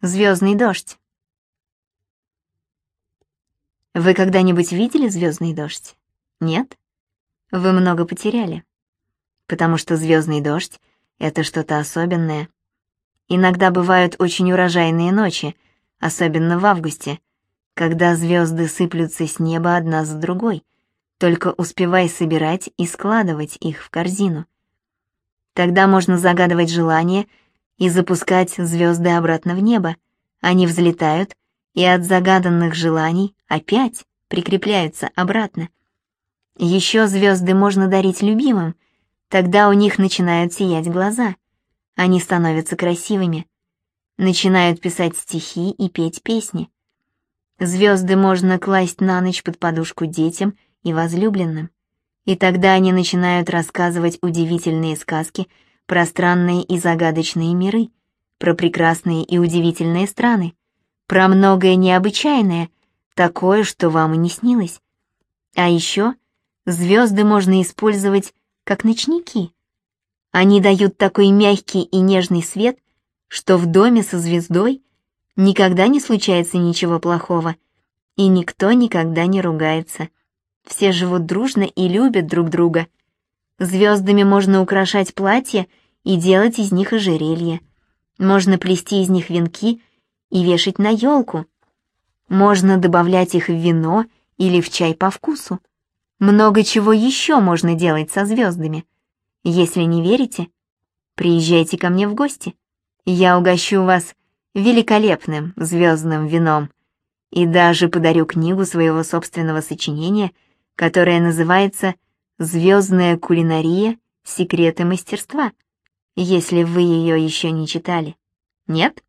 Звездный дождь. Вы когда-нибудь видели звездный дождь? Нет? Вы много потеряли. Потому что звездный дождь — это что-то особенное. Иногда бывают очень урожайные ночи, особенно в августе, когда звезды сыплются с неба одна за другой, только успевай собирать и складывать их в корзину. Тогда можно загадывать желание и запускать звезды обратно в небо. Они взлетают и от загаданных желаний опять прикрепляются обратно. Еще звезды можно дарить любимым, тогда у них начинают сиять глаза. Они становятся красивыми, начинают писать стихи и петь песни. Звезды можно класть на ночь под подушку детям и возлюбленным, и тогда они начинают рассказывать удивительные сказки про странные и загадочные миры, про прекрасные и удивительные страны, про многое необычайное, такое, что вам и не снилось. А еще звезды можно использовать как ночники. Они дают такой мягкий и нежный свет, что в доме со звездой никогда не случается ничего плохого, и никто никогда не ругается. Все живут дружно и любят друг друга. Звездами можно украшать платья и делать из них ожерелья. Можно плести из них венки и вешать на елку. Можно добавлять их в вино или в чай по вкусу. Много чего еще можно делать со звездами. Если не верите, приезжайте ко мне в гости. Я угощу вас великолепным звездным вином и даже подарю книгу своего собственного сочинения, которая называется «Звездная кулинария. Секреты мастерства», если вы ее еще не читали. Нет?